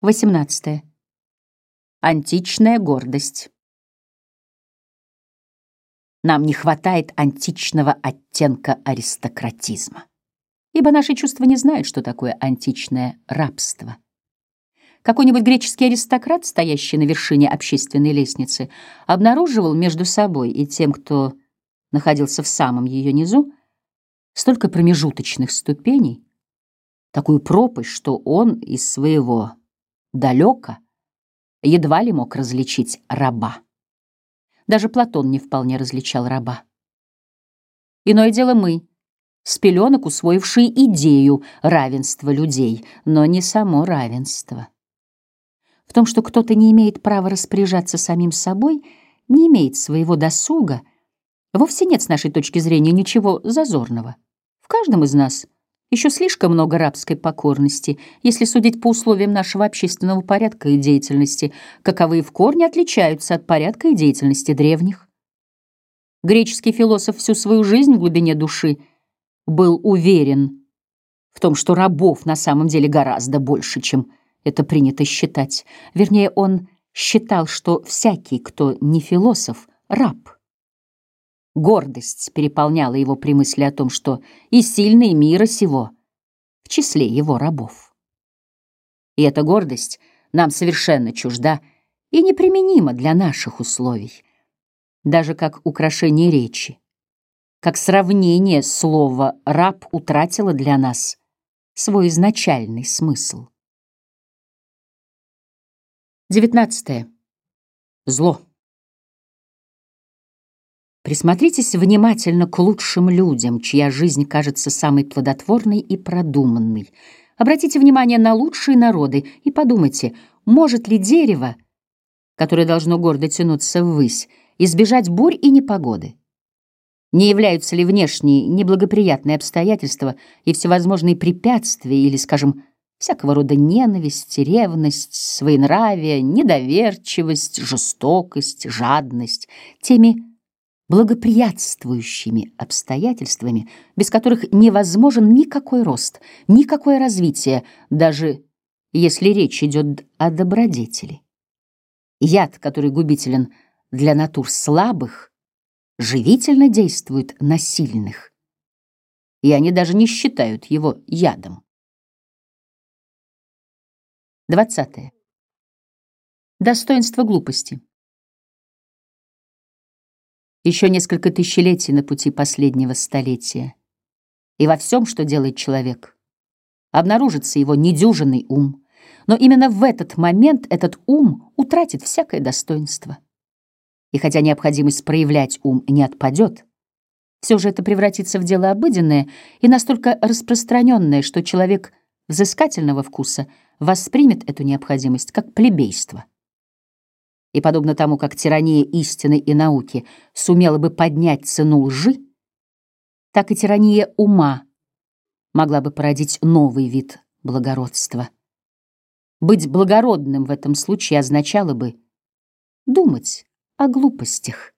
18. Античная гордость. Нам не хватает античного оттенка аристократизма, ибо наши чувства не знают, что такое античное рабство. Какой-нибудь греческий аристократ, стоящий на вершине общественной лестницы, обнаруживал между собой и тем, кто находился в самом ее низу, столько промежуточных ступеней, такую пропасть, что он из своего далеко, едва ли мог различить раба. Даже Платон не вполне различал раба. Иное дело мы, с пеленок усвоившие идею равенства людей, но не само равенство. В том, что кто-то не имеет права распоряжаться самим собой, не имеет своего досуга, вовсе нет с нашей точки зрения ничего зазорного. В каждом из нас — еще слишком много рабской покорности, если судить по условиям нашего общественного порядка и деятельности, каковые в корне отличаются от порядка и деятельности древних. Греческий философ всю свою жизнь в глубине души был уверен в том, что рабов на самом деле гораздо больше, чем это принято считать. Вернее, он считал, что всякий, кто не философ, раб — Гордость переполняла его при мысли о том, что и сильные мира сего в числе его рабов. И эта гордость нам совершенно чужда и неприменима для наших условий, даже как украшение речи, как сравнение слова «раб» утратило для нас свой изначальный смысл. 19. Зло. Присмотритесь внимательно к лучшим людям, чья жизнь кажется самой плодотворной и продуманной. Обратите внимание на лучшие народы и подумайте, может ли дерево, которое должно гордо тянуться ввысь, избежать бурь и непогоды? Не являются ли внешние неблагоприятные обстоятельства и всевозможные препятствия или, скажем, всякого рода ненависть, ревность, своенравие, недоверчивость, жестокость, жадность теми благоприятствующими обстоятельствами, без которых невозможен никакой рост, никакое развитие, даже если речь идет о добродетели. Яд, который губителен для натур слабых, живительно действует на сильных, и они даже не считают его ядом. 20. Достоинство глупости. Еще несколько тысячелетий на пути последнего столетия. И во всем, что делает человек, обнаружится его недюжинный ум. Но именно в этот момент этот ум утратит всякое достоинство. И хотя необходимость проявлять ум не отпадет, все же это превратится в дело обыденное и настолько распространенное, что человек взыскательного вкуса воспримет эту необходимость как плебейство и подобно тому, как тирания истины и науки сумела бы поднять цену лжи, так и тирания ума могла бы породить новый вид благородства. Быть благородным в этом случае означало бы думать о глупостях.